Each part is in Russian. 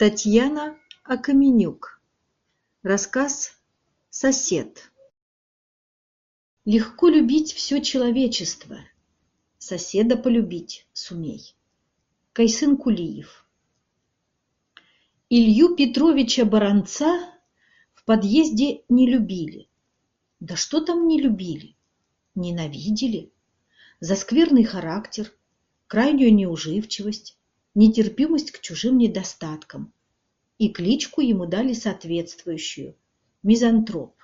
Татьяна Окаменюк. Рассказ «Сосед». Легко любить все человечество. Соседа полюбить сумей. Кайсын Кулиев. Илью Петровича Баранца в подъезде не любили. Да что там не любили? Ненавидели. За скверный характер, крайнюю неуживчивость, нетерпимость к чужим недостаткам. И кличку ему дали соответствующую – мизантроп.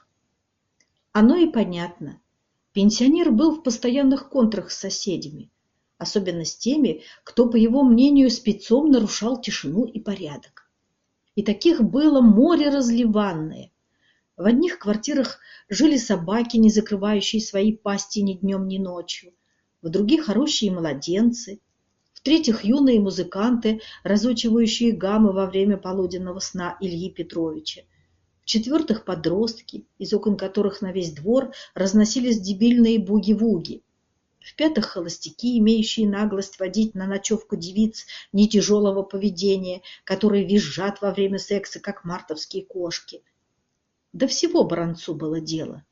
Оно и понятно. Пенсионер был в постоянных контрах с соседями, особенно с теми, кто, по его мнению, спецом нарушал тишину и порядок. И таких было море разливанное. В одних квартирах жили собаки, не закрывающие свои пасти ни днем, ни ночью, в других – орущие младенцы – в-третьих, юные музыканты, разучивающие гаммы во время полуденного сна Ильи Петровича. В-четвертых, подростки, из окон которых на весь двор разносились дебильные буги-вуги. В-пятых, холостяки, имеющие наглость водить на ночевку девиц не тяжелого поведения, которые визжат во время секса, как мартовские кошки. До всего Баранцу было дело.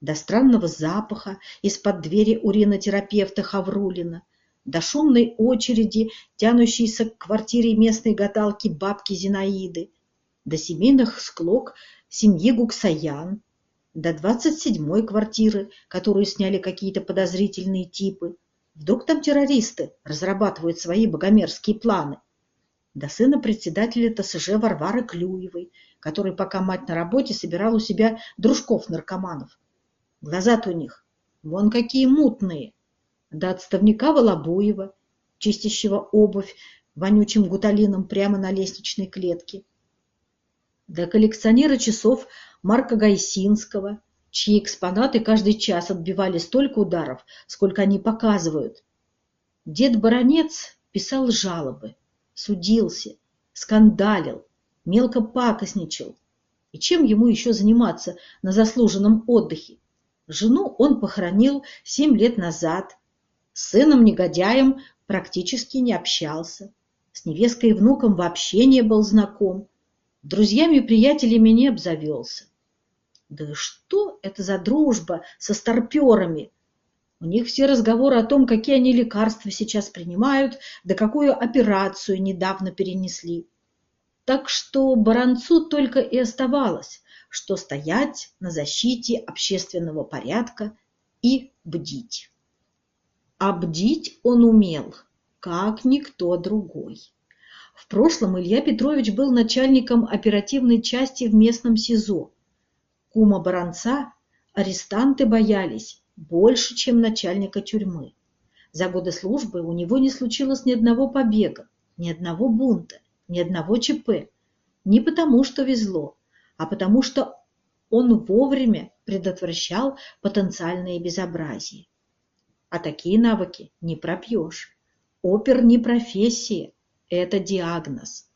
До странного запаха из-под двери уринотерапевта Хаврулина, до шумной очереди, тянущейся к квартире местной гадалки бабки Зинаиды, до семейных склок семьи Гуксаян, до двадцать седьмой квартиры, которую сняли какие-то подозрительные типы. Вдруг там террористы разрабатывают свои богомерзкие планы. До сына председателя ТСЖ Варвары Клюевой, который пока мать на работе собирал у себя дружков-наркоманов. Глаза-то у них вон какие мутные, до отставника Волобуева, чистящего обувь вонючим гуталином прямо на лестничной клетке, до коллекционера часов Марка Гайсинского, чьи экспонаты каждый час отбивали столько ударов, сколько они показывают. Дед Баронец писал жалобы, судился, скандалил, мелко пакостничал. И чем ему еще заниматься на заслуженном отдыхе? Жену он похоронил семь лет назад, с сыном-негодяем практически не общался. С невесткой и внуком вообще не был знаком. Друзьями и приятелями не обзавелся. Да что это за дружба со старперами? У них все разговоры о том, какие они лекарства сейчас принимают, да какую операцию недавно перенесли. Так что Баранцу только и оставалось, что стоять на защите общественного порядка и бдить. А бдить он умел, как никто другой. В прошлом Илья Петрович был начальником оперативной части в местном СИЗО. Кума Баранца арестанты боялись больше, чем начальника тюрьмы. За годы службы у него не случилось ни одного побега, ни одного бунта, ни одного ЧП. Не потому, что везло, а потому, что он вовремя предотвращал потенциальные безобразия. А такие навыки не пропьешь. Опер не профессия, это диагноз.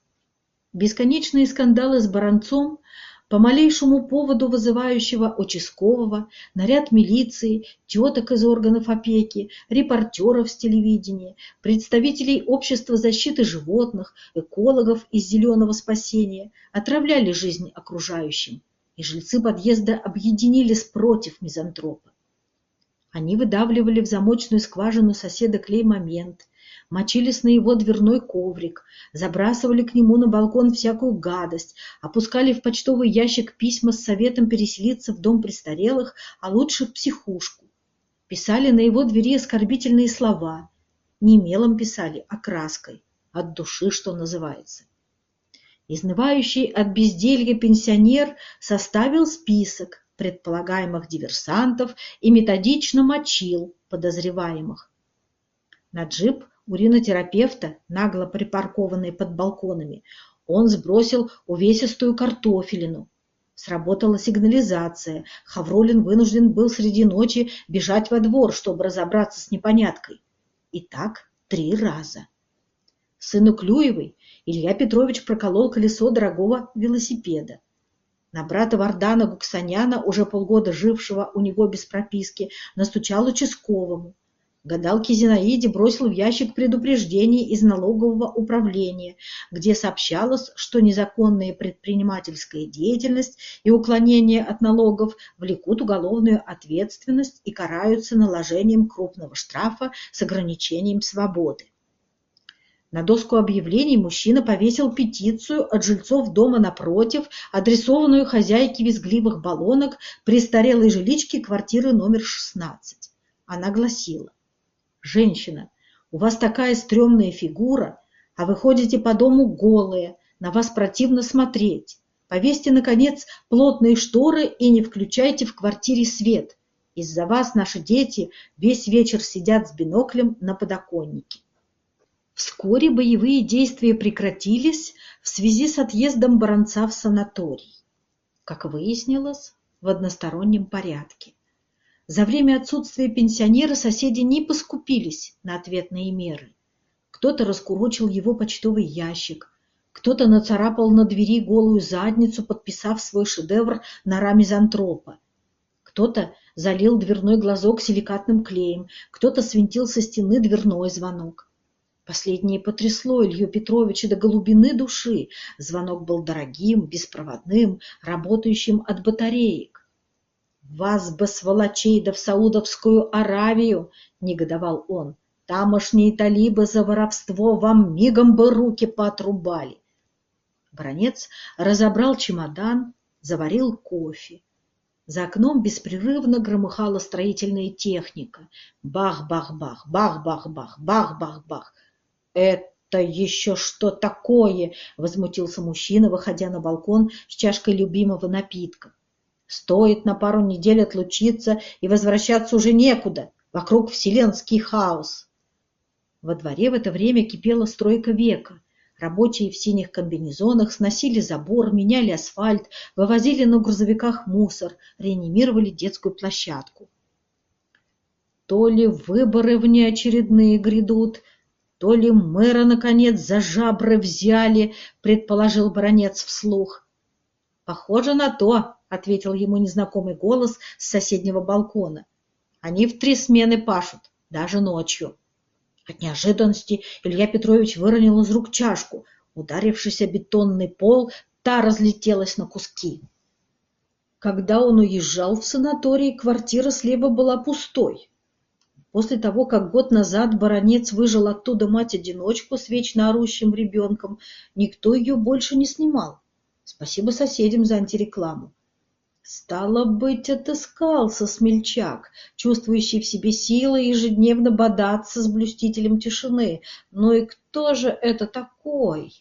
Бесконечные скандалы с Баранцом по малейшему поводу вызывающего участкового, наряд милиции, теток из органов опеки, репортеров с телевидения, представителей общества защиты животных, экологов из «Зеленого спасения» отравляли жизнь окружающим, и жильцы подъезда объединились против мизантропа. Они выдавливали в замочную скважину соседа клей-момент, мочились на его дверной коврик, забрасывали к нему на балкон всякую гадость, опускали в почтовый ящик письма с советом переселиться в дом престарелых, а лучше в психушку. Писали на его двери оскорбительные слова. Не мелом писали, а краской, от души, что называется. Изнывающий от безделья пенсионер составил список, предполагаемых диверсантов и методично мочил подозреваемых. На джип уринотерапевта, нагло припаркованный под балконами, он сбросил увесистую картофелину. Сработала сигнализация. Хавролин вынужден был среди ночи бежать во двор, чтобы разобраться с непоняткой. И так три раза. Сыну Клюевой Илья Петрович проколол колесо дорогого велосипеда. На брата Вардана Гуксаняна, уже полгода жившего у него без прописки, настучал участковому. Гадалке Зинаиде бросил в ящик предупреждений из налогового управления, где сообщалось, что незаконная предпринимательская деятельность и уклонение от налогов влекут уголовную ответственность и караются наложением крупного штрафа с ограничением свободы. На доску объявлений мужчина повесил петицию от жильцов дома напротив, адресованную хозяйке визгливых баллонок престарелой жилички квартиры номер 16. Она гласила Женщина, у вас такая стрёмная фигура, а вы ходите по дому голые, на вас противно смотреть. Повесьте, наконец, плотные шторы и не включайте в квартире свет. Из-за вас наши дети весь вечер сидят с биноклем на подоконнике. Вскоре боевые действия прекратились в связи с отъездом Баранца в санаторий. Как выяснилось, в одностороннем порядке. За время отсутствия пенсионера соседи не поскупились на ответные меры. Кто-то раскурочил его почтовый ящик, кто-то нацарапал на двери голую задницу, подписав свой шедевр на мизантропа. Кто-то залил дверной глазок силикатным клеем, кто-то свинтил со стены дверной звонок. Последнее потрясло Илью Петровича до глубины души. Звонок был дорогим, беспроводным, работающим от батареек. «Вас бы, сволочей, да в Саудовскую Аравию!» — негодовал он. «Тамошние талибы за воровство вам мигом бы руки поотрубали!» Бронец разобрал чемодан, заварил кофе. За окном беспрерывно громыхала строительная техника. Бах-бах-бах, бах-бах-бах, бах-бах-бах. «Это еще что такое?» — возмутился мужчина, выходя на балкон с чашкой любимого напитка. Стоит на пару недель отлучиться, и возвращаться уже некуда. Вокруг вселенский хаос. Во дворе в это время кипела стройка века. Рабочие в синих комбинезонах сносили забор, меняли асфальт, вывозили на грузовиках мусор, реанимировали детскую площадку. То ли выборы внеочередные грядут, то ли мэра, наконец, за жабры взяли, предположил баронец вслух. Похоже на то, ответил ему незнакомый голос с соседнего балкона. Они в три смены пашут, даже ночью. От неожиданности Илья Петрович выронил из рук чашку. Ударившись о бетонный пол, та разлетелась на куски. Когда он уезжал в санаторий, квартира слева была пустой. После того, как год назад баронец выжил оттуда мать-одиночку с вечно орущим ребенком, никто ее больше не снимал. Спасибо соседям за антирекламу. Стало быть, отыскался смельчак, чувствующий в себе силы ежедневно бодаться с блюстителем тишины. Ну и кто же это такой?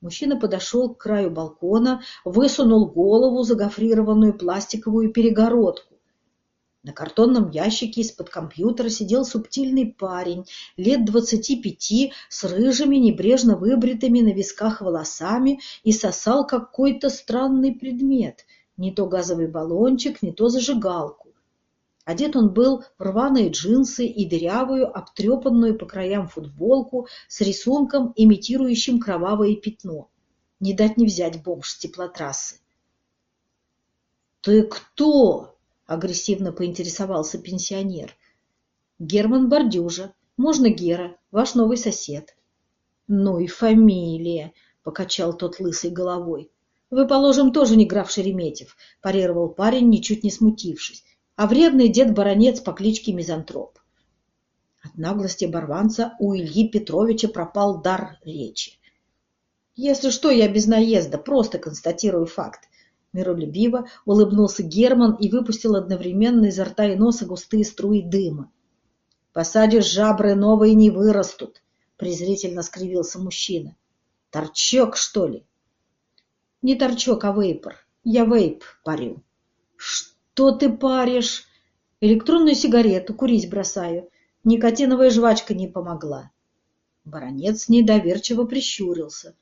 Мужчина подошел к краю балкона, высунул голову за гофрированную пластиковую перегородку. На картонном ящике из-под компьютера сидел субтильный парень, лет двадцати пяти, с рыжими, небрежно выбритыми на висках волосами и сосал какой-то странный предмет — не то газовый баллончик, не то зажигалку. Одет он был в рваные джинсы и дырявую, обтрепанную по краям футболку с рисунком, имитирующим кровавое пятно. Не дать не взять бомж с теплотрассы. «Ты кто?» — агрессивно поинтересовался пенсионер. «Герман Бордюжа. Можно Гера, ваш новый сосед». «Ну и фамилия!» — покачал тот лысой головой. Вы, положим, тоже не граф Шереметьев, парировал парень, ничуть не смутившись, а вредный дед-баронец по кличке Мизантроп. От наглости оборванца у Ильи Петровича пропал дар речи. Если что, я без наезда, просто констатирую факт. Миролюбиво улыбнулся Герман и выпустил одновременно изо рта и носа густые струи дыма. «Посадишь жабры, новые не вырастут», — презрительно скривился мужчина. «Торчок, что ли? Не торчок, а вейпор. Я вейп парю. Что ты паришь? Электронную сигарету курить бросаю. Никотиновая жвачка не помогла. Баронец недоверчиво прищурился.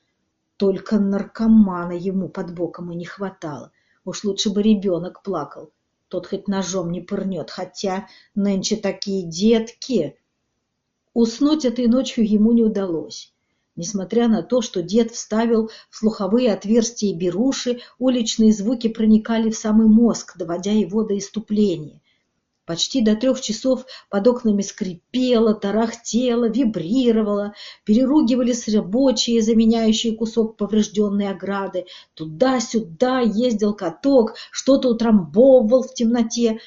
Только наркомана ему под боком и не хватало. Уж лучше бы ребенок плакал. Тот хоть ножом не пырнет, хотя нынче такие детки. Уснуть этой ночью ему не удалось. Несмотря на то, что дед вставил в слуховые отверстия беруши, уличные звуки проникали в самый мозг, доводя его до иступления. Почти до трех часов под окнами скрипело, тарахтело, вибрировало, переругивались рабочие, заменяющие кусок поврежденной ограды. Туда-сюда ездил каток, что-то утрамбовывал в темноте,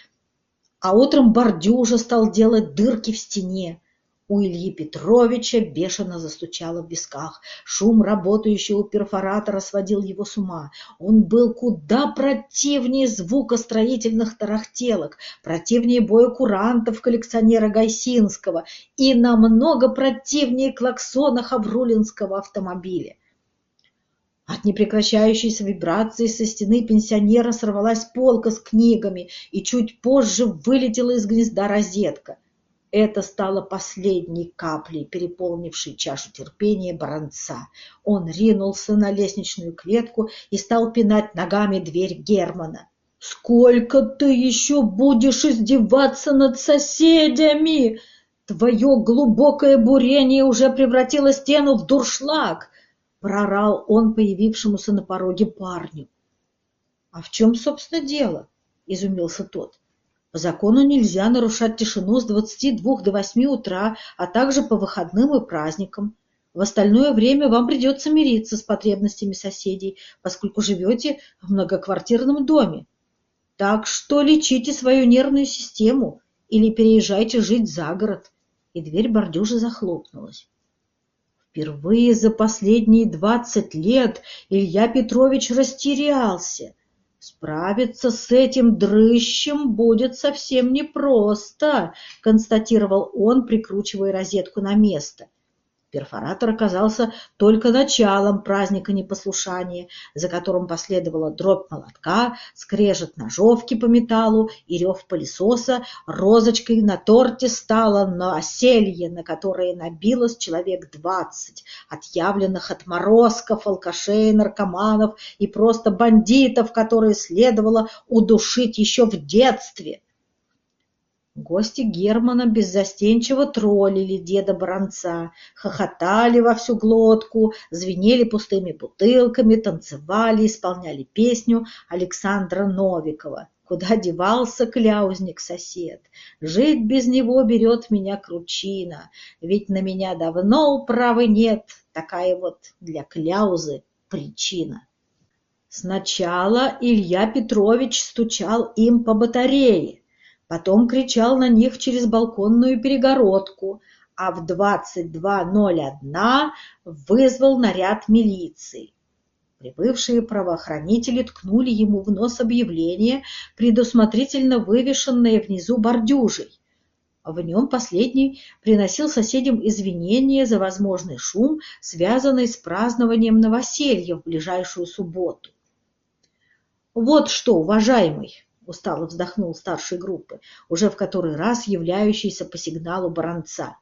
а утром бордюжа стал делать дырки в стене. У Ильи Петровича бешено застучало в висках. Шум работающего перфоратора сводил его с ума. Он был куда противнее звука строительных тарахтелок, противнее боя курантов коллекционера Гайсинского и намного противнее клаксона Хаврулинского автомобиля. От непрекращающейся вибрации со стены пенсионера сорвалась полка с книгами, и чуть позже вылетела из гнезда розетка – это стало последней каплей, переполнившей чашу терпения баронца. Он ринулся на лестничную клетку и стал пинать ногами дверь Германа. «Сколько ты еще будешь издеваться над соседями? Твое глубокое бурение уже превратило стену в дуршлаг!» — прорал он появившемуся на пороге парню. «А в чем, собственно, дело?» — изумился тот. По закону нельзя нарушать тишину с 22 до 8 утра, а также по выходным и праздникам. В остальное время вам придется мириться с потребностями соседей, поскольку живете в многоквартирном доме. Так что лечите свою нервную систему или переезжайте жить за город. И дверь бордюжи захлопнулась. Впервые за последние двадцать лет Илья Петрович растерялся. Справиться с этим дрыщем будет совсем непросто, констатировал он, прикручивая розетку на место. Перфоратор оказался только началом праздника непослушания, за которым последовала дробь молотка, скрежет ножовки по металлу и рев пылесоса. Розочкой на торте стало новоселье, на которое набилось человек двадцать, отъявленных отморозков, алкашей, наркоманов и просто бандитов, которые следовало удушить еще в детстве. Гости Германа беззастенчиво троллили деда Бронца, хохотали во всю глотку, звенели пустыми бутылками, танцевали, исполняли песню Александра Новикова. Куда девался кляузник-сосед? Жить без него берет меня кручина, ведь на меня давно управы нет, такая вот для кляузы причина. Сначала Илья Петрович стучал им по батарее, потом кричал на них через балконную перегородку, а в 22.01 вызвал наряд милиции. Прибывшие правоохранители ткнули ему в нос объявление, предусмотрительно вывешенное внизу бордюжей. В нем последний приносил соседям извинения за возможный шум, связанный с празднованием новоселья в ближайшую субботу. «Вот что, уважаемый!» Устало вздохнул старший группы, уже в который раз являющийся по сигналу баронца.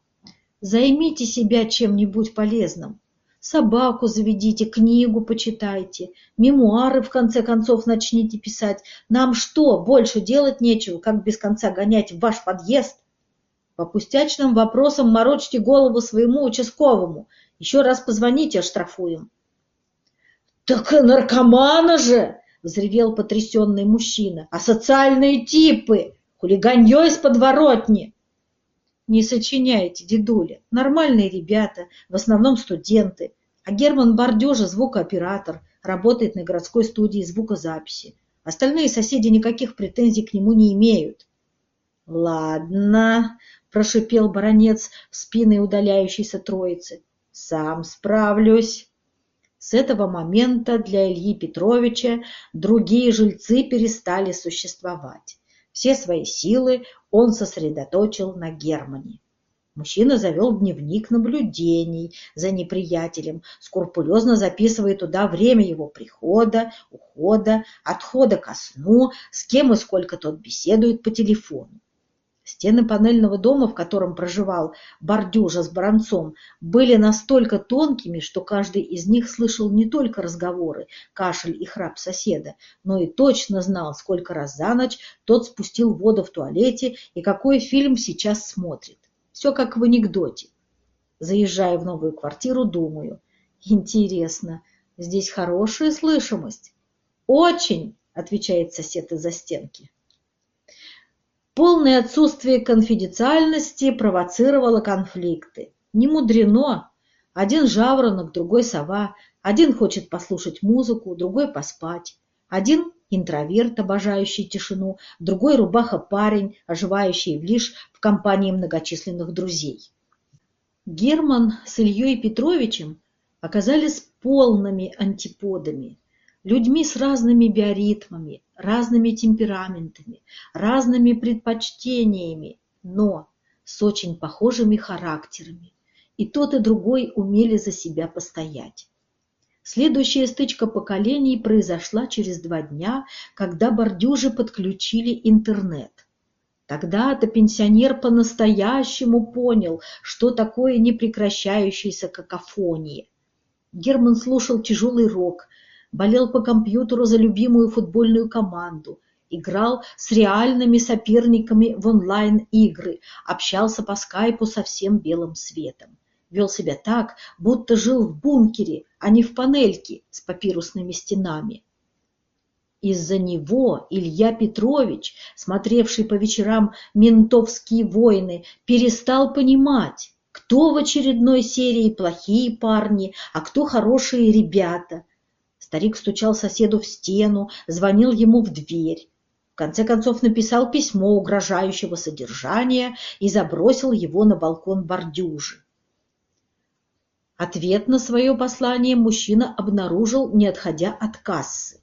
Займите себя чем-нибудь полезным. Собаку заведите, книгу почитайте, мемуары в конце концов начните писать. Нам что, больше делать нечего, как без конца гонять в ваш подъезд? По пустячным вопросам морочьте голову своему участковому. Еще раз позвоните, оштрафуем. Так наркомана же! — взревел потрясенный мужчина. «А социальные типы! Хулиганье из подворотни!» «Не сочиняйте, дедуля. Нормальные ребята, в основном студенты. А Герман Бордежа звукооператор, работает на городской студии звукозаписи. Остальные соседи никаких претензий к нему не имеют». «Ладно», — прошипел баронец в спины удаляющейся троицы. «Сам справлюсь». С этого момента для Ильи Петровича другие жильцы перестали существовать. Все свои силы он сосредоточил на Германе. Мужчина завел дневник наблюдений за неприятелем, скрупулезно записывая туда время его прихода, ухода, отхода ко сну, с кем и сколько тот беседует по телефону. Стены панельного дома, в котором проживал Бордюжа с Баранцом, были настолько тонкими, что каждый из них слышал не только разговоры, кашель и храп соседа, но и точно знал, сколько раз за ночь тот спустил воду в туалете и какой фильм сейчас смотрит. Все как в анекдоте. Заезжая в новую квартиру, думаю, интересно, здесь хорошая слышимость? Очень, отвечает сосед из-за стенки. Полное отсутствие конфиденциальности провоцировало конфликты. Не мудрено. Один жаворонок, другой сова. Один хочет послушать музыку, другой поспать. Один интроверт, обожающий тишину, другой рубаха-парень, оживающий лишь в компании многочисленных друзей. Герман с Ильей Петровичем оказались полными антиподами людьми с разными биоритмами, разными темпераментами, разными предпочтениями, но с очень похожими характерами. И тот, и другой умели за себя постоять. Следующая стычка поколений произошла через два дня, когда бордюжи подключили интернет. Тогда-то пенсионер по-настоящему понял, что такое непрекращающаяся какофония. Герман слушал тяжелый рок, болел по компьютеру за любимую футбольную команду, играл с реальными соперниками в онлайн-игры, общался по скайпу со всем белым светом. Вел себя так, будто жил в бункере, а не в панельке с папирусными стенами. Из-за него Илья Петрович, смотревший по вечерам «Ментовские войны», перестал понимать, кто в очередной серии плохие парни, а кто хорошие ребята, Старик стучал соседу в стену, звонил ему в дверь. В конце концов написал письмо угрожающего содержания и забросил его на балкон бордюжи. Ответ на свое послание мужчина обнаружил, не отходя от кассы.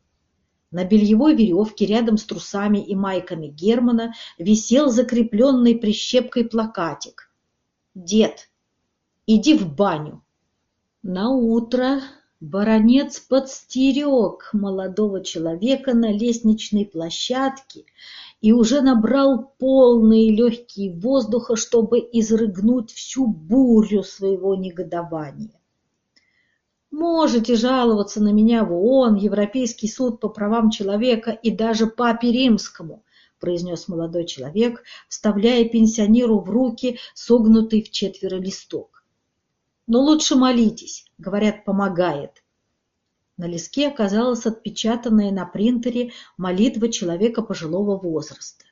На бельевой веревке рядом с трусами и майками Германа висел закрепленный прищепкой плакатик. «Дед, иди в баню!» На утро Баронец подстерег молодого человека на лестничной площадке и уже набрал полные легкие воздуха, чтобы изрыгнуть всю бурю своего негодования. Можете жаловаться на меня в ООН, Европейский суд по правам человека и даже Папе Римскому, произнес молодой человек, вставляя пенсионеру в руки согнутый в четверо листок. Но лучше молитесь, говорят, помогает. На листке оказалась отпечатанная на принтере молитва человека пожилого возраста.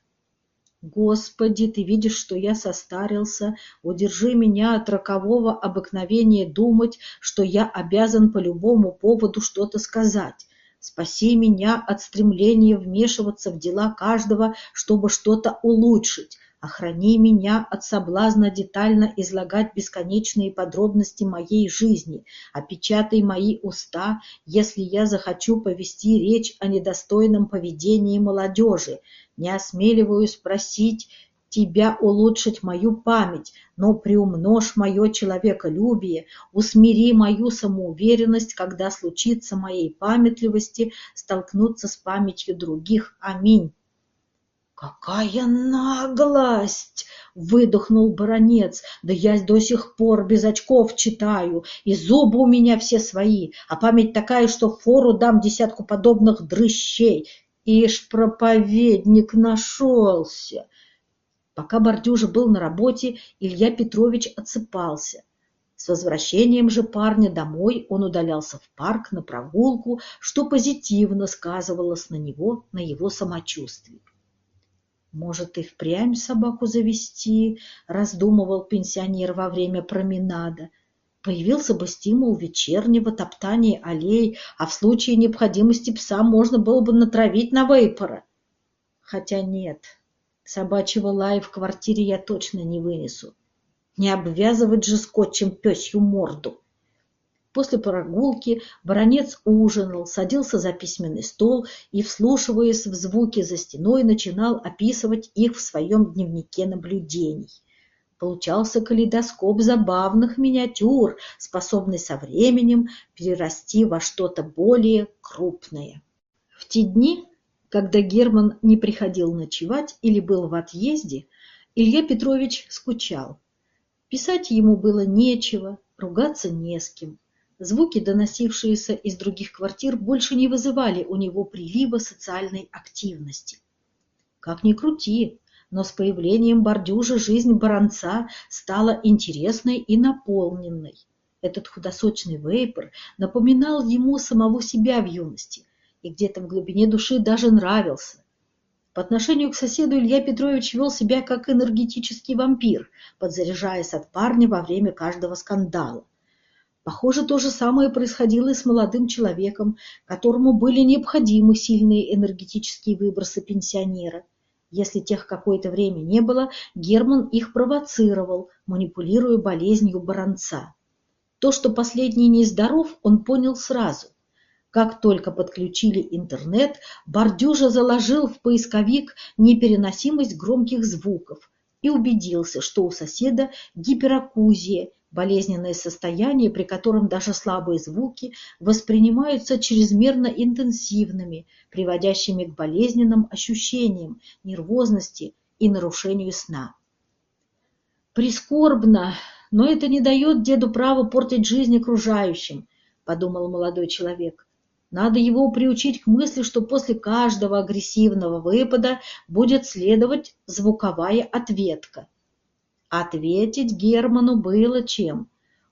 Господи, ты видишь, что я состарился, удержи меня от рокового обыкновения думать, что я обязан по любому поводу что-то сказать. Спаси меня от стремления вмешиваться в дела каждого, чтобы что-то улучшить. Охрани меня от соблазна детально излагать бесконечные подробности моей жизни, опечатай мои уста, если я захочу повести речь о недостойном поведении молодежи. Не осмеливаюсь просить тебя улучшить мою память, но приумножь мое человеколюбие, усмири мою самоуверенность, когда случится моей памятливости столкнуться с памятью других. Аминь. «Какая наглость!» — выдохнул баронец. «Да я до сих пор без очков читаю, и зубы у меня все свои, а память такая, что фору дам десятку подобных дрыщей. Ишь, проповедник нашелся!» Пока Бордюжа был на работе, Илья Петрович отсыпался. С возвращением же парня домой он удалялся в парк на прогулку, что позитивно сказывалось на него, на его самочувствии. Может, и впрямь собаку завести, раздумывал пенсионер во время променада. Появился бы стимул вечернего топтания аллей, а в случае необходимости пса можно было бы натравить на вейпора. Хотя нет, собачьего лая в квартире я точно не вынесу. Не обвязывать же скотчем пёсью морду. После прогулки баронец ужинал, садился за письменный стол и, вслушиваясь в звуки за стеной, начинал описывать их в своем дневнике наблюдений. Получался калейдоскоп забавных миниатюр, способный со временем перерасти во что-то более крупное. В те дни, когда Герман не приходил ночевать или был в отъезде, Илья Петрович скучал. Писать ему было нечего, ругаться не с кем. Звуки, доносившиеся из других квартир, больше не вызывали у него прилива социальной активности. Как ни крути, но с появлением бордюжа жизнь баронца стала интересной и наполненной. Этот худосочный вейпер напоминал ему самого себя в юности и где-то в глубине души даже нравился. По отношению к соседу Илья Петрович вел себя как энергетический вампир, подзаряжаясь от парня во время каждого скандала. Похоже, то же самое происходило и с молодым человеком, которому были необходимы сильные энергетические выбросы пенсионера. Если тех какое-то время не было, Герман их провоцировал, манипулируя болезнью баронца. То, что последний нездоров, он понял сразу. Как только подключили интернет, Бордюжа заложил в поисковик непереносимость громких звуков и убедился, что у соседа гиперакузия, болезненное состояние, при котором даже слабые звуки воспринимаются чрезмерно интенсивными, приводящими к болезненным ощущениям, нервозности и нарушению сна. Прискорбно, но это не дает деду право портить жизнь окружающим, подумал молодой человек. Надо его приучить к мысли, что после каждого агрессивного выпада будет следовать звуковая ответка. Ответить Герману было чем.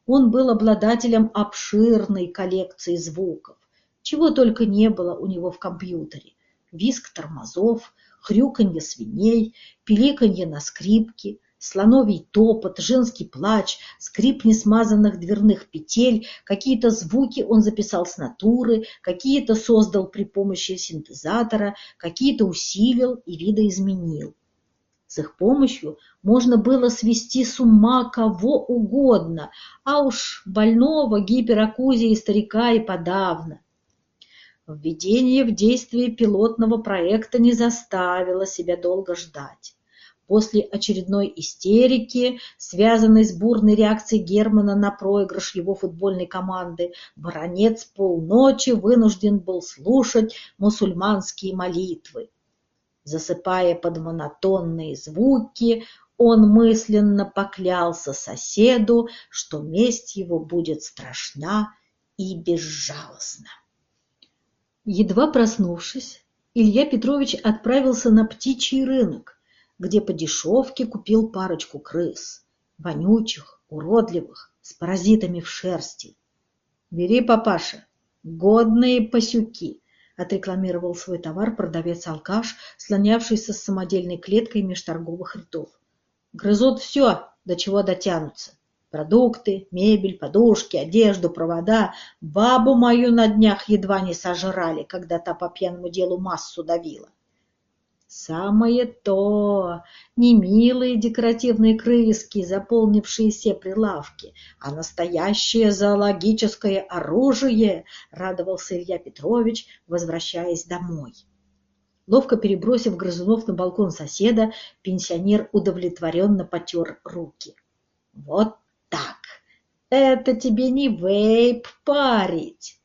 Он был обладателем обширной коллекции звуков. Чего только не было у него в компьютере. Виск тормозов, хрюканье свиней, пиликанье на скрипке, слоновий топот, женский плач, скрип несмазанных дверных петель, какие-то звуки он записал с натуры, какие-то создал при помощи синтезатора, какие-то усилил и видоизменил. С их помощью можно было свести с ума кого угодно, а уж больного гиперакузии старика и подавно. Введение в действие пилотного проекта не заставило себя долго ждать. После очередной истерики, связанной с бурной реакцией Германа на проигрыш его футбольной команды, баронец полночи вынужден был слушать мусульманские молитвы. Засыпая под монотонные звуки, он мысленно поклялся соседу, что месть его будет страшна и безжалостна. Едва проснувшись, Илья Петрович отправился на птичий рынок, где по дешевке купил парочку крыс, вонючих, уродливых, с паразитами в шерсти. «Бери, папаша, годные пасюки!» Отрекламировал свой товар продавец-алкаш, слонявшийся с самодельной клеткой меж торговых рядов. Грызут все, до чего дотянутся. Продукты, мебель, подушки, одежду, провода. Бабу мою на днях едва не сожрали, когда та по пьяному делу массу давила. Самое то, не милые декоративные крыски, заполнившие все прилавки, а настоящее зоологическое оружие, радовался Илья Петрович, возвращаясь домой. Ловко перебросив грызунов на балкон соседа, пенсионер удовлетворенно потер руки. Вот так! Это тебе не вейп парить!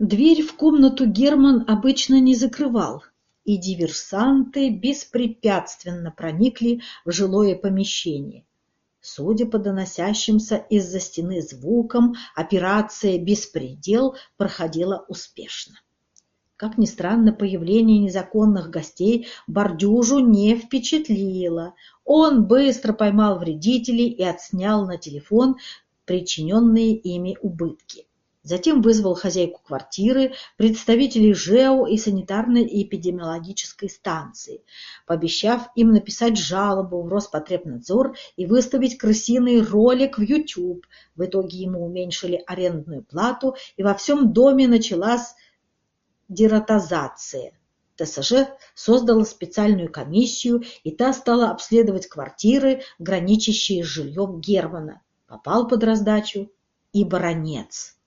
Дверь в комнату Герман обычно не закрывал, и диверсанты беспрепятственно проникли в жилое помещение. Судя по доносящимся из-за стены звукам, операция «Беспредел» проходила успешно. Как ни странно, появление незаконных гостей Бордюжу не впечатлило. Он быстро поймал вредителей и отснял на телефон причиненные ими убытки. Затем вызвал хозяйку квартиры, представителей ЖЭО и санитарной и эпидемиологической станции, пообещав им написать жалобу в Роспотребнадзор и выставить крысиный ролик в YouTube. В итоге ему уменьшили арендную плату, и во всем доме началась дератизация. ТСЖ создала специальную комиссию, и та стала обследовать квартиры, граничащие с жильем Германа. Попал под раздачу и баронец.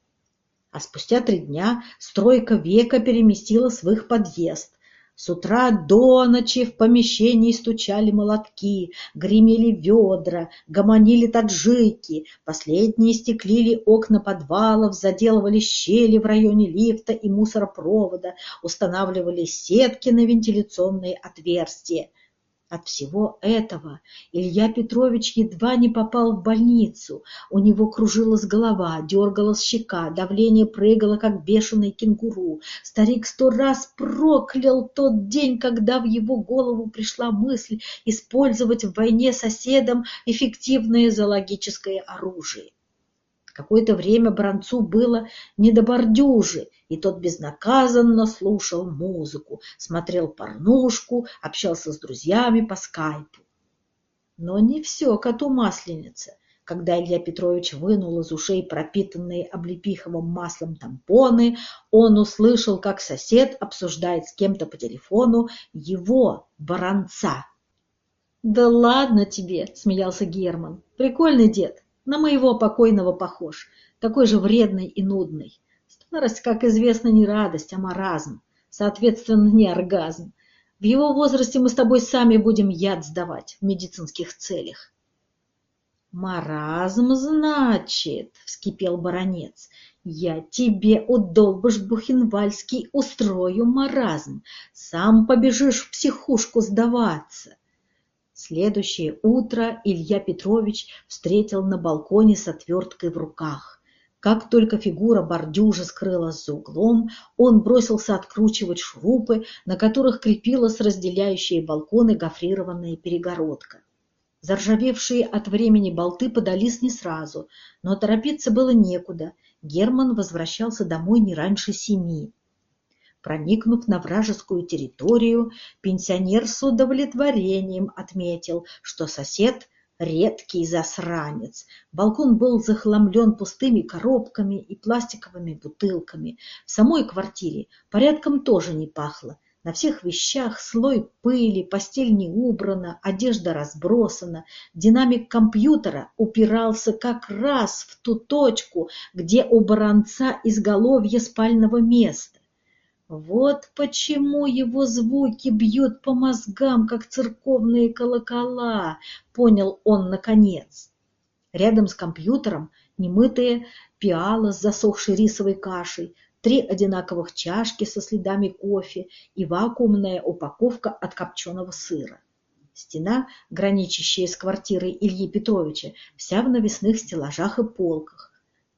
А спустя три дня стройка века переместилась в их подъезд. С утра до ночи в помещении стучали молотки, гремели ведра, гомонили таджики, последние стеклили окна подвалов, заделывали щели в районе лифта и мусоропровода, устанавливали сетки на вентиляционные отверстия. От всего этого Илья Петрович едва не попал в больницу. У него кружилась голова, дергалась щека, давление прыгало, как бешеный кенгуру. Старик сто раз проклял тот день, когда в его голову пришла мысль использовать в войне соседом эффективное зоологическое оружие. Какое-то время Бранцу было не до бордюжи, и тот безнаказанно слушал музыку, смотрел порнушку, общался с друзьями по скайпу. Но не все коту масленица. Когда Илья Петрович вынул из ушей пропитанные облепиховым маслом тампоны, он услышал, как сосед обсуждает с кем-то по телефону его, баронца. «Да ладно тебе!» — смеялся Герман. «Прикольный дед, на моего покойного похож, такой же вредный и нудный. Старость, как известно, не радость, а маразм, соответственно, не оргазм. В его возрасте мы с тобой сами будем яд сдавать в медицинских целях. «Маразм, значит!» — вскипел баронец. «Я тебе, удолбыш Бухенвальский, устрою маразм. Сам побежишь в психушку сдаваться». Следующее утро Илья Петрович встретил на балконе с отверткой в руках. Как только фигура бордюжа скрылась за углом, он бросился откручивать шурупы, на которых крепилась разделяющая балконы гофрированная перегородка. Заржавевшие от времени болты подались не сразу, но торопиться было некуда. Герман возвращался домой не раньше семи. Проникнув на вражескую территорию, пенсионер с удовлетворением отметил, что сосед – редкий засранец. Балкон был захламлен пустыми коробками и пластиковыми бутылками. В самой квартире порядком тоже не пахло. На всех вещах слой пыли, постель не убрана, одежда разбросана. Динамик компьютера упирался как раз в ту точку, где у баронца изголовье спального места. Вот почему его звуки бьют по мозгам, как церковные колокола, понял он наконец. Рядом с компьютером немытая пиала с засохшей рисовой кашей, три одинаковых чашки со следами кофе и вакуумная упаковка от копченого сыра. Стена, граничащая с квартирой Ильи Петровича, вся в навесных стеллажах и полках.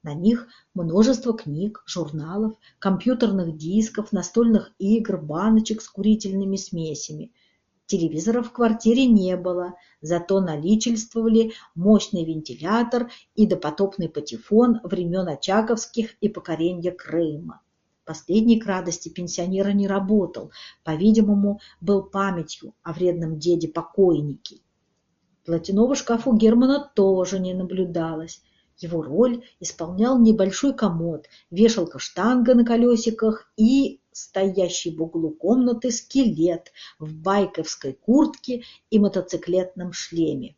На них множество книг, журналов, компьютерных дисков, настольных игр, баночек с курительными смесями. Телевизора в квартире не было, зато наличествовали мощный вентилятор и допотопный патефон времен Очаковских и покорения Крыма. Последний к радости пенсионера не работал, по-видимому, был памятью о вредном деде-покойнике. Платяного шкафа у Германа тоже не наблюдалось. Его роль исполнял небольшой комод, вешалка-штанга на колесиках и стоящий в углу комнаты скелет в байковской куртке и мотоциклетном шлеме.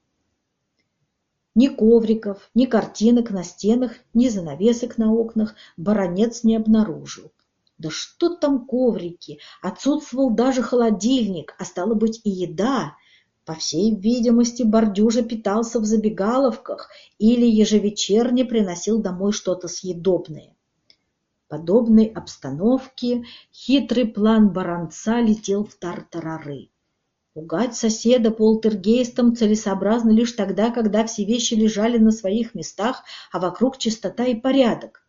Ни ковриков, ни картинок на стенах, ни занавесок на окнах баронец не обнаружил. Да что там коврики? Отсутствовал даже холодильник, а стало быть и еда. По всей видимости, Бордюжа питался в забегаловках или ежевечерне приносил домой что-то съедобное подобной обстановке хитрый план баронца летел в тартарары. Пугать соседа полтергейстом целесообразно лишь тогда, когда все вещи лежали на своих местах, а вокруг чистота и порядок.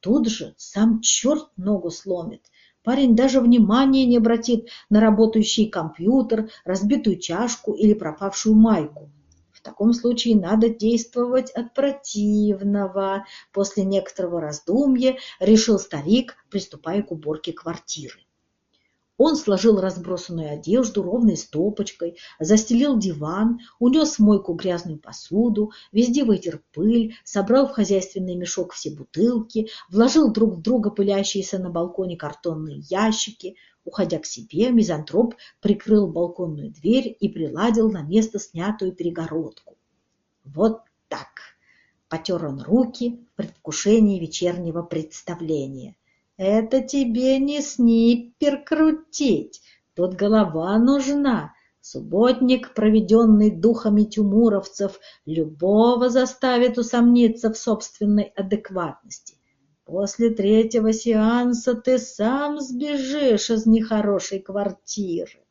Тут же сам черт ногу сломит. Парень даже внимания не обратит на работающий компьютер, разбитую чашку или пропавшую майку. В таком случае надо действовать от противного. После некоторого раздумья решил старик, приступая к уборке квартиры. Он сложил разбросанную одежду ровной стопочкой, застелил диван, унес в мойку грязную посуду, везде вытер пыль, собрал в хозяйственный мешок все бутылки, вложил друг в друга пылящиеся на балконе картонные ящики, Уходя к себе, мизантроп прикрыл балконную дверь и приладил на место снятую перегородку. Вот так! Потер он руки в предвкушении вечернего представления. Это тебе не сниппер крутить, тут голова нужна. Субботник, проведенный духами тюмуровцев, любого заставит усомниться в собственной адекватности. После третьего сеанса ты сам сбежишь из нехорошей квартиры.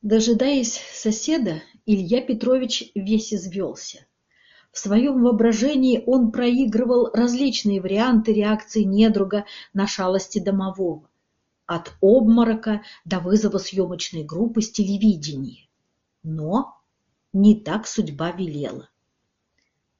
Дожидаясь соседа, Илья Петрович весь извелся. В своем воображении он проигрывал различные варианты реакции недруга на шалости домового. От обморока до вызова съемочной группы с телевидения. Но не так судьба велела.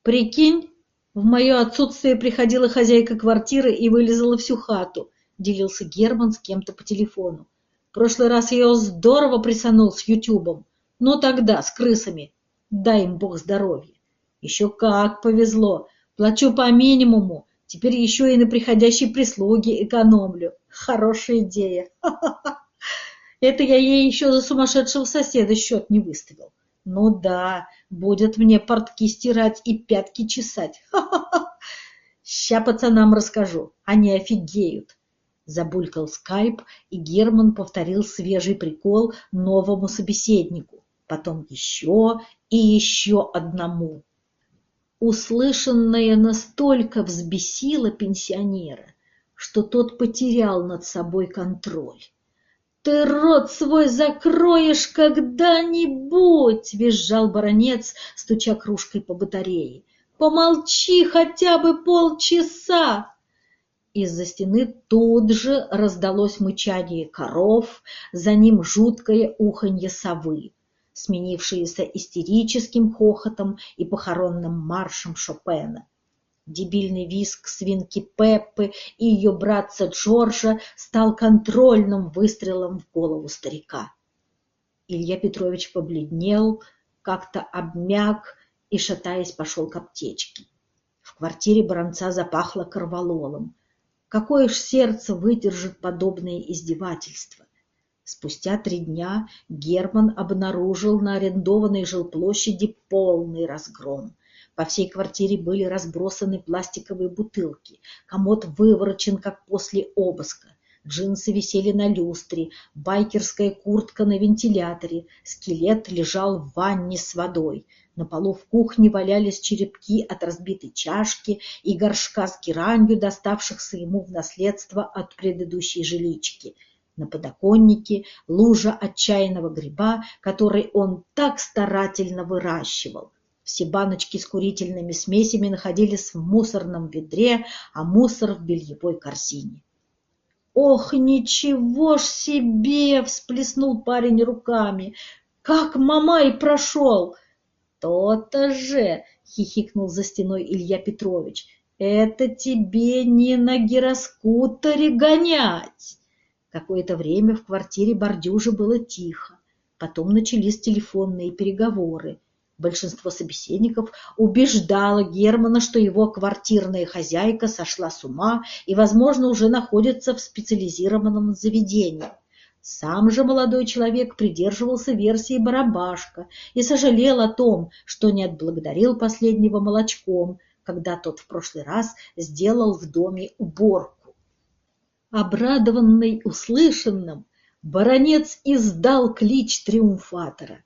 «Прикинь, В мое отсутствие приходила хозяйка квартиры и вылезала всю хату, делился Герман с кем-то по телефону. Прошлый раз я его здорово присанул с Ютубом. Но тогда, с крысами. Дай им бог здоровья. Еще как повезло. Плачу по минимуму. Теперь еще и на приходящей прислуге экономлю. Хорошая идея. Это я ей еще за сумасшедшего соседа счет не выставил. Ну да, будет мне портки стирать и пятки чесать. Ха-ха-ха. Ща пацанам расскажу, они офигеют. Забулькал скайп, и Герман повторил свежий прикол новому собеседнику, потом еще и еще одному. Услышанное настолько взбесило пенсионера, что тот потерял над собой контроль. «Ты рот свой закроешь когда-нибудь!» — визжал баронец, стуча кружкой по батарее. «Помолчи хотя бы полчаса!» Из-за стены тут же раздалось мычание коров, за ним жуткое уханье совы, сменившееся истерическим хохотом и похоронным маршем Шопена. Дебильный визг свинки Пеппы и ее братца Джорджа стал контрольным выстрелом в голову старика. Илья Петрович побледнел, как-то обмяк и, шатаясь, пошел к аптечке. В квартире Бронца запахло корвалолом. Какое ж сердце выдержит подобное издевательство? Спустя три дня Герман обнаружил на арендованной жилплощади полный разгром. По всей квартире были разбросаны пластиковые бутылки, комод выворочен, как после обыска. Джинсы висели на люстре, байкерская куртка на вентиляторе, скелет лежал в ванне с водой. На полу в кухне валялись черепки от разбитой чашки и горшка с геранью, доставшихся ему в наследство от предыдущей жилички. На подоконнике лужа отчаянного гриба, который он так старательно выращивал. Все баночки с курительными смесями находились в мусорном ведре, а мусор в бельевой корзине. «Ох, ничего ж себе!» — всплеснул парень руками. «Как Мамай прошел!» «То-то же!» — хихикнул за стеной Илья Петрович. «Это тебе не на гироскутере гонять!» Какое-то время в квартире Бордюжа было тихо. Потом начались телефонные переговоры. Большинство собеседников убеждало Германа, что его квартирная хозяйка сошла с ума и, возможно, уже находится в специализированном заведении. Сам же молодой человек придерживался версии барабашка и сожалел о том, что не отблагодарил последнего молочком, когда тот в прошлый раз сделал в доме уборку. Обрадованный услышанным, баронец издал клич триумфатора.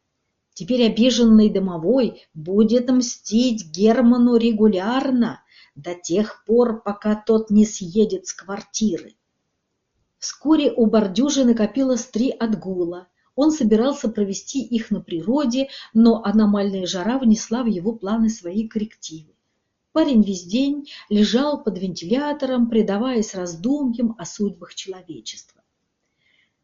Теперь обиженный домовой будет мстить Герману регулярно до тех пор, пока тот не съедет с квартиры. Вскоре у Бордюжи накопилось три отгула. Он собирался провести их на природе, но аномальная жара внесла в его планы свои коррективы. Парень весь день лежал под вентилятором, предаваясь раздумьям о судьбах человечества.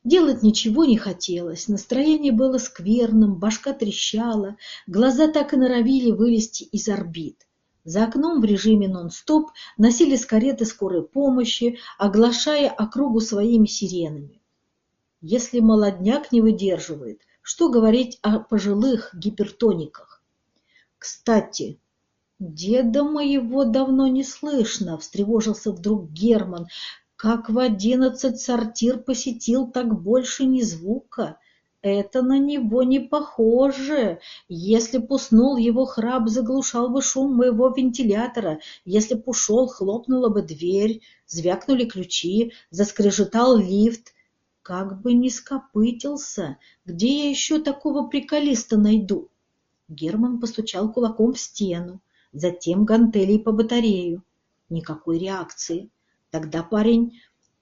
Делать ничего не хотелось, настроение было скверным, башка трещала, глаза так и норовили вылезти из орбит. За окном в режиме нон-стоп носились кареты скорой помощи, оглашая округу своими сиренами. Если молодняк не выдерживает, что говорить о пожилых гипертониках? Кстати, деда моего давно не слышно, встревожился вдруг Герман, как в одиннадцать сортир посетил, так больше ни звука. Это на него не похоже. Если б уснул, его храп заглушал бы шум моего вентилятора. Если б ушел, хлопнула бы дверь, звякнули ключи, заскрежетал лифт. Как бы не скопытился, где я еще такого приколиста найду? Герман постучал кулаком в стену, затем гантелей по батарею. Никакой реакции. Тогда парень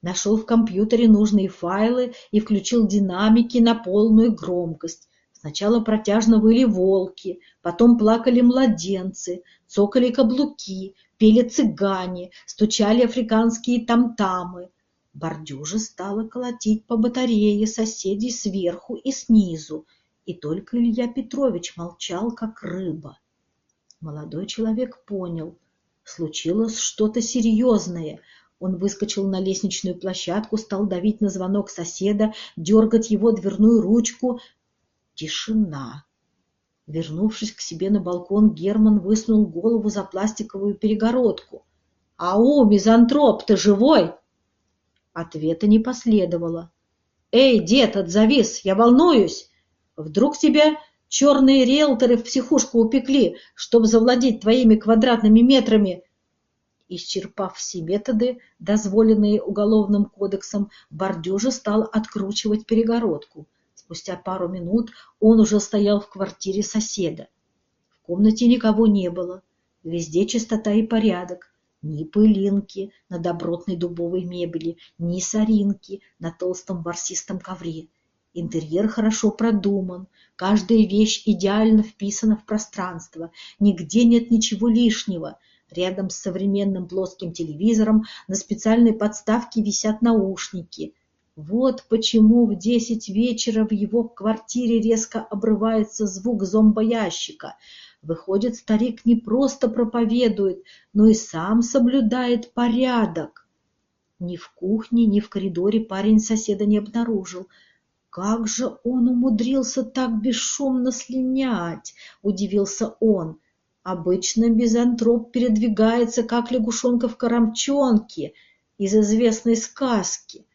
Нашел в компьютере нужные файлы и включил динамики на полную громкость. Сначала протяжно выли волки, потом плакали младенцы, цокали каблуки, пели цыгане, стучали африканские тамтамы. Бордюжа стала колотить по батарее соседей сверху и снизу, и только Илья Петрович молчал, как рыба. Молодой человек понял, Случилось что-то серьезное. Он выскочил на лестничную площадку, стал давить на звонок соседа, дергать его дверную ручку. Тишина. Вернувшись к себе на балкон, Герман высунул голову за пластиковую перегородку. «Ау, мизантроп, ты живой?» Ответа не последовало. «Эй, дед, отзовись, я волнуюсь! Вдруг тебя черные риэлторы в психушку упекли, чтобы завладеть твоими квадратными метрами?» Исчерпав все методы, дозволенные Уголовным кодексом, Бордюжа стал откручивать перегородку. Спустя пару минут он уже стоял в квартире соседа. В комнате никого не было. Везде чистота и порядок. Ни пылинки на добротной дубовой мебели, ни соринки на толстом ворсистом ковре. Интерьер хорошо продуман, каждая вещь идеально вписана в пространство, нигде нет ничего лишнего. Рядом с современным плоским телевизором на специальной подставке висят наушники. Вот почему в десять вечера в его квартире резко обрывается звук зомбоящика. Выходит, старик не просто проповедует, но и сам соблюдает порядок. Ни в кухне, ни в коридоре парень соседа не обнаружил. Как же он умудрился так бесшумно слинять, удивился он. Обычно мизантроп передвигается, как лягушонка в коромчонке из известной сказки.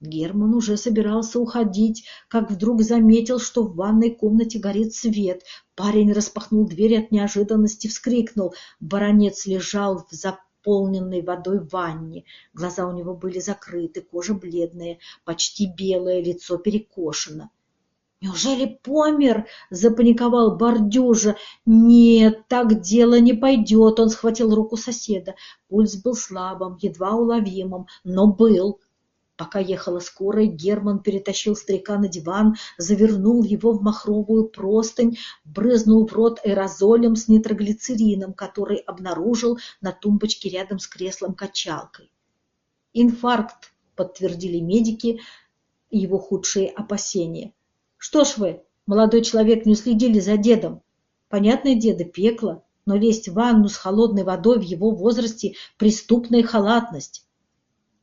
Герман уже собирался уходить, как вдруг заметил, что в ванной комнате горит свет. Парень распахнул дверь от неожиданности, вскрикнул. Баронец лежал в заполненной водой ванне. Глаза у него были закрыты, кожа бледная, почти белое, лицо перекошено. «Неужели помер?» — запаниковал Бордюжа. «Нет, так дело не пойдет!» Он схватил руку соседа. Пульс был слабым, едва уловимым, но был. Пока ехала скорая, Герман перетащил старика на диван, завернул его в махровую простынь, брызнул в рот аэрозолем с нитроглицерином, который обнаружил на тумбочке рядом с креслом-качалкой. «Инфаркт», — подтвердили медики его худшие опасения. «Что ж вы, молодой человек, не следили за дедом? Понятное деда пекло, но лезть в ванну с холодной водой в его возрасте — преступная халатность».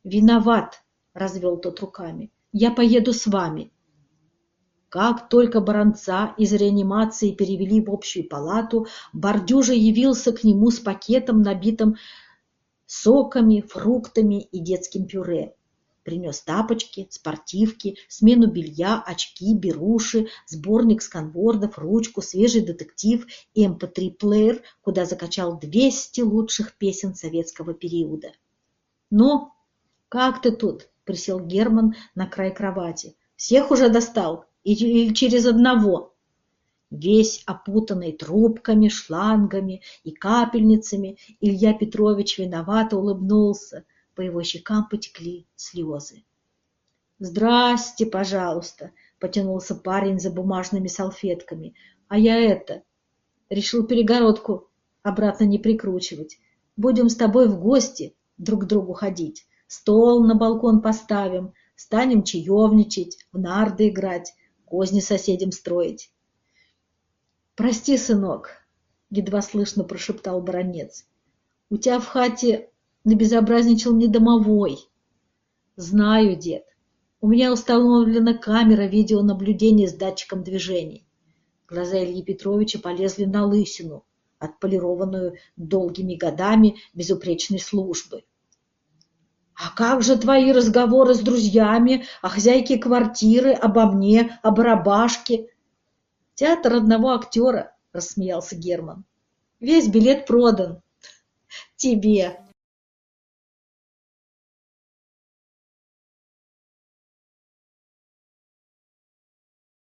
«Виноват», развел тот руками. Я поеду с вами. Как только Баранца из реанимации перевели в общую палату, Бордюжа явился к нему с пакетом, набитым соками, фруктами и детским пюре. Принес тапочки, спортивки, смену белья, очки, беруши, сборник сканвордов, ручку, свежий детектив и mp3-плеер, эм куда закачал 200 лучших песен советского периода. «Ну, как ты тут?» Присел Герман на край кровати. «Всех уже достал? Или через одного?» Весь опутанный трубками, шлангами и капельницами, Илья Петрович виновато улыбнулся. По его щекам потекли слезы. «Здрасте, пожалуйста!» — потянулся парень за бумажными салфетками. «А я это...» Решил перегородку обратно не прикручивать. Будем с тобой в гости друг к другу ходить. Стол на балкон поставим, станем чаевничать, в нарды играть, козни соседям строить. Прости, сынок, едва слышно прошептал баронец. У тебя в хате набезобразничал не домовой. Знаю, дед. У меня установлена камера видеонаблюдения с датчиком движений. Глаза Ильи Петровича полезли на лысину, отполированную долгими годами безупречной службы. А как же твои разговоры с друзьями о хозяйке квартиры, обо мне, о барабашке? Театр одного актера, рассмеялся Герман. Весь билет продан. Тебе.